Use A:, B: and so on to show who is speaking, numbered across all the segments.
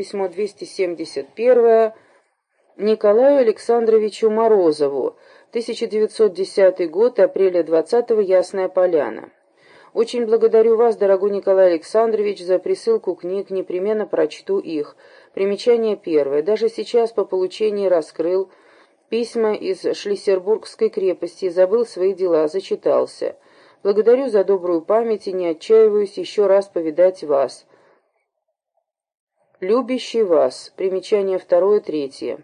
A: письмо 271 Николаю Александровичу Морозову, 1910 год, апреля 20 Ясная Поляна. Очень благодарю вас, дорогой Николай Александрович, за присылку книг, непременно прочту их. Примечание первое. Даже сейчас по получении раскрыл письма из Шлиссербургской крепости, забыл свои дела, зачитался. Благодарю за добрую память и не отчаиваюсь еще раз повидать вас. Любящий вас. Примечание второе, третье.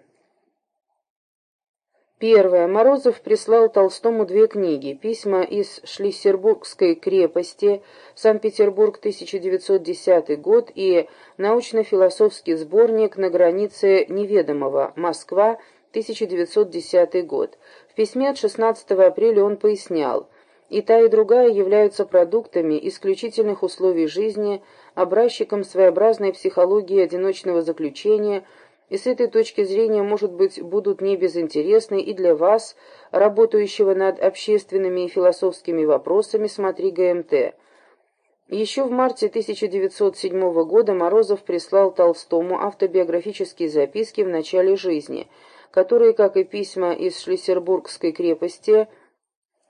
A: Первое. Морозов прислал Толстому две книги. Письма из Шлиссербургской крепости, Санкт-Петербург, 1910 год, и научно-философский сборник «На границе неведомого. Москва, 1910 год». В письме от 16 апреля он пояснял, и та, и другая являются продуктами исключительных условий жизни, образчиком своеобразной психологии одиночного заключения – и с этой точки зрения, может быть, будут не безинтересны и для вас, работающего над общественными и философскими вопросами, смотри ГМТ. Еще в марте 1907 года Морозов прислал Толстому автобиографические записки в начале жизни, которые, как и письма из Шлиссербургской крепости,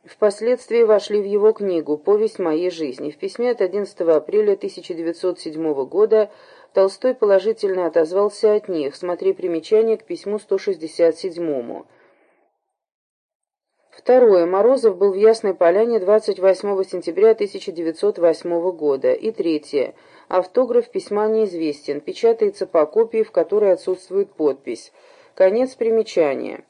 A: впоследствии вошли в его книгу «Повесть моей жизни». В письме от 11 апреля 1907 года Толстой положительно отозвался от них. Смотри примечание к письму 167. Второе. Морозов был в Ясной Поляне 28 сентября 1908 года. И третье. Автограф письма неизвестен. Печатается по копии, в которой отсутствует подпись. Конец примечания.